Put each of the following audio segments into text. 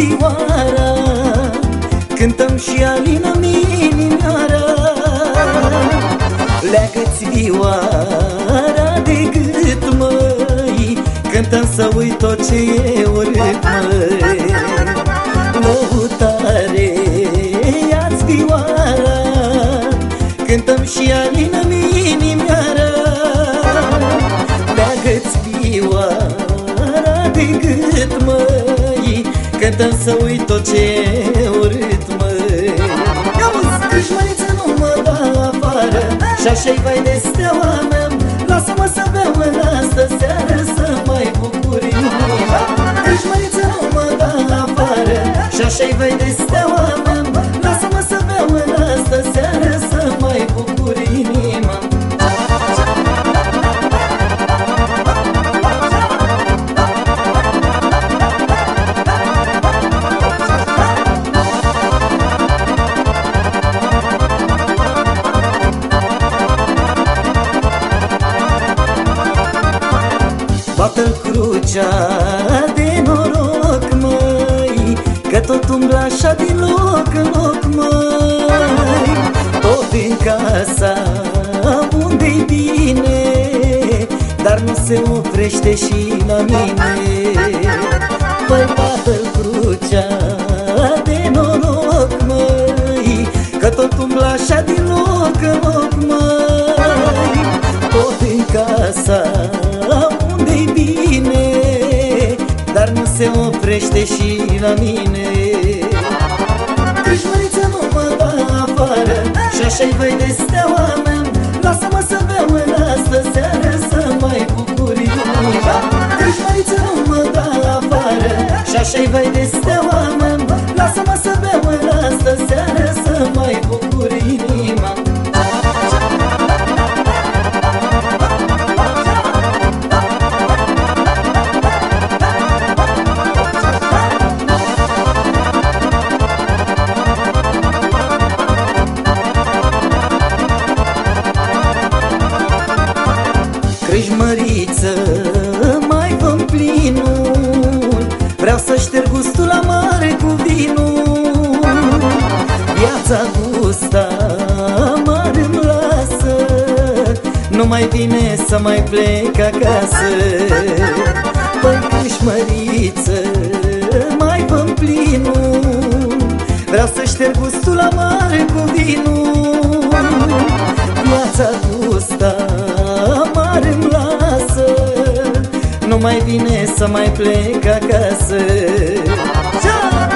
odioară Cântăm și Alina Minioară. Leagă-ți vioara de gât, măi. Cântăm să uit tot ce eu măi Cântăm să uit tot ce e urât, măi Câșmăriță nu mă da afară. Și așa-i vai de steaua mea Lasă-mă să beau în astă seară Să mai bucur inima Câșmăriță nu mă da afară. Și așa-i vai de steaua mea Bată-l crucea de noroc, măi Că tot umblă așa din loc în loc, măi. Tot în casa unde-i bine Dar nu se oprește și la mine. Păi bată-l crucea de noroc, măi Că tot umblă așa din loc în loc, măi. Tot în casa se oprește și la mine. Câșmărița nu mă da afară Și așa-i vai de steaua mea. Lasă-mă să beau în astă seară Să mai bucur inima Câșmărița nu mă da afară Și așa-i vai de steaua Crâșmăriță, mai fă plinul Vreau să șterg gustul la mare cu vinul. Viața gusta mare îmi lasă. Nu mai vine să mai plec acasă. Păi crâșmăriță, mai fă plinul Vreau să șterg gustul la mare cu vinul. Viața gusta mai vine să mai plec acasă.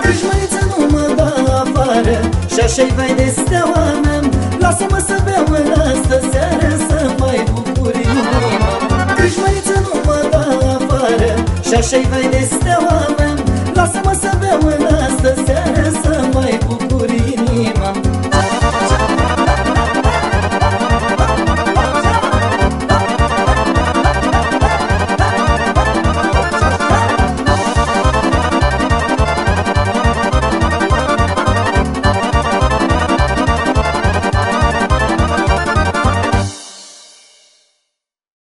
Crâșmărița nu mă da afară Și așa-i vai de steaua mea. Lasă-mă să beau în astă seară Să mai bucur inima Crâșmărița nu mă da afară Și așa-i vai de steaua mea. Lasă-mă să beau în astă seară Să mai bucur